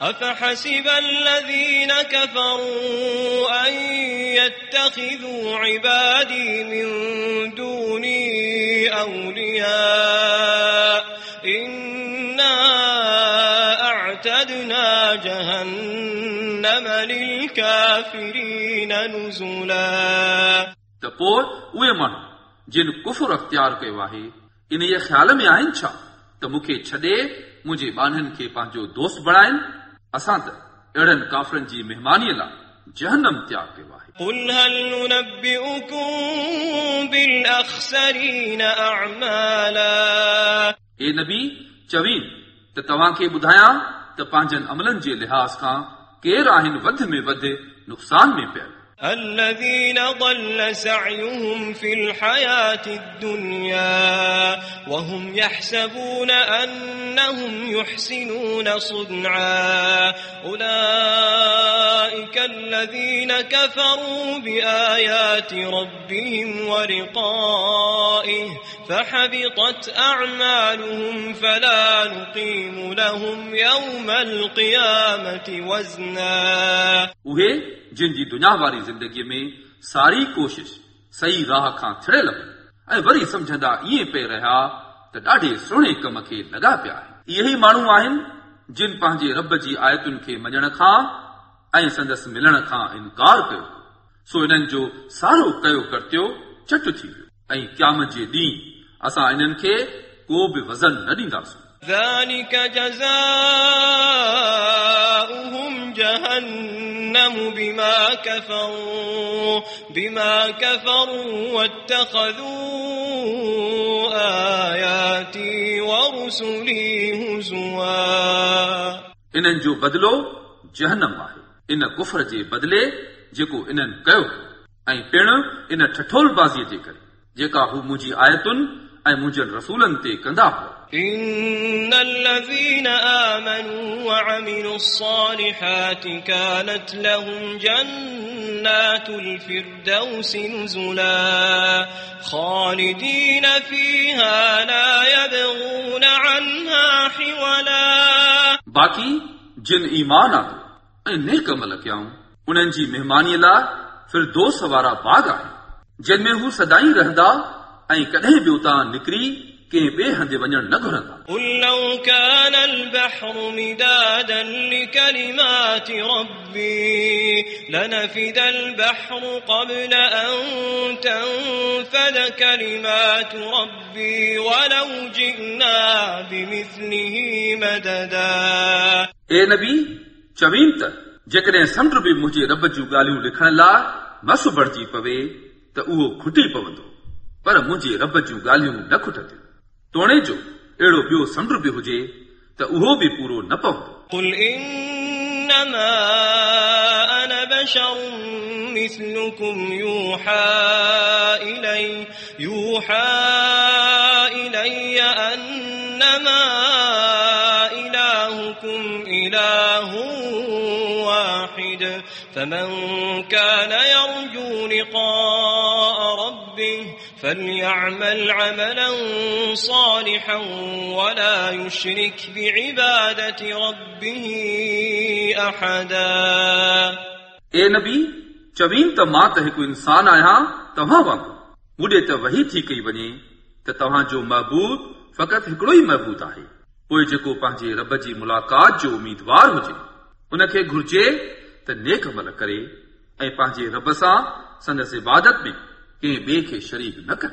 أفحسب الذين كفروا أن يتخذوا عبادي من دوني أولياء إنا أعتدنا جهنم للكافرين نزلا त पोइ उहे माण्हू जिन कुफुर अख़्तियार कयो आहे इन जे ख़्याल में आहिनि छा त मूंखे छॾे मुंहिंजे ॿाननि खे पंहिंजो दोस्त बणाइनि असां त अहिड़नि काफ़रनि जी महिमानीअ लाइ जहनम तयारु कयो आहे قل هل ننبئكم بالأخسرين أعمالا हे नबी चवीन त तव्हांखे ॿुधायां त पंहिंजनि अमलनि जे लिहाज़ खां केरु आहिनि वध में वधि नुक़सान में पियल الذين ضل سعيهم في الحياة الدنيا وهم يحسبون أنهم يحسنون صنعا أولئك الذين كفروا بآيات ربهم ورقائه فحبطت أعمالهم فلا نقيم لهم يوم القيامة وزنا उहे जिन जी दुनिया वारी ज़िंदगीअ में सारी कोशिश सही राह खां थिड़ियल हुई ऐं वरी समझंदा ईअं पिए रहिया, त ॾाढे सुहिणे कम खे लॻा पिया आहिनि। इहे ई माण्हू आहिनि, जिन पंहिंजे रब जी आयतुनि खे मञण खां ऐं संदसि मिलण खां इनकार कयो सो इन्हनि जो सारो कयो कर्तियो, चट थी वियो। ऐं क्याम जे ॾींहुं, असां इन्हनि खे को बि वज़न न ॾींदासूं। جهنم بما كفروا بما كفروا واتخذوا آياتي ورسلي هزوا इन्हनि जो बदिलो जहनम आहे इन कुफर जे बदिले जेको इन्हनि कयो ऐं पिणु इन ठठोलबाज़ीअ जे करे जेका हू मुंहिंजी आयतुनि ऐं मुंहिंजनि रसूलनि ते कंदा हुआ إن الذين آمنوا وعملوا الصالحات كانت لهم جنات الفردوس نزلا خالدين فيها لا يبغون عنها حولا बाक़ी जिन ईमान आंदो ऐं नेक अमल कयाऊं उन्हनि जी महिमानीअ लाइ फिरदोस वारा बाग आहिनि जिन में हू सदाई रहंदा ऐं कॾहिं बि उतां निकिरी कंहिं ॿिए हंधि वञणु न घुरंदा قل لو كان البحر مدادا لكلمات ربي لنفد البحر قبل أن تنفد كلمات ربي ولو جئنا بمثله مددا ए नबी चवीन त जेकॾहिं समुंड बि मुंहिंजे रब जूं ॻाल्हियूं लिखण लाइ मस बणिजी पवे त उहो खुटी पवंदो पर मुंहिंजे रब जूं ॻाल्हियूं न खुटंदियूं तोणे जो अहिड़ो ॿियो समुंड बि हुजे त उहो बि पूरो न पवंदो قل إنما أنا بشر مثلكم يوحى إلي يوحى إلي أنما إلهكم إله واحد فمن كان يرجو لقاء ربه فليعمل عملا صالحا ولا يشرك بعبادة ربه أحدا ए नबी चवीन त मां त हिकु इंसान आहियां तव्हां वांगुरु मूंॾे त वही थी कई वञे त तव्हांजो महबूद फ़क़ति हिकिड़ो ई महबूद आहे पोइ जेको पंहिंजे रब जी मुलाक़ात जो उमीदवार हुजे उनखे घुर्जे त नेक अमल करे ऐं पंहिंजे रब सां संदसि इबादत में إيه بيك الشريف المكة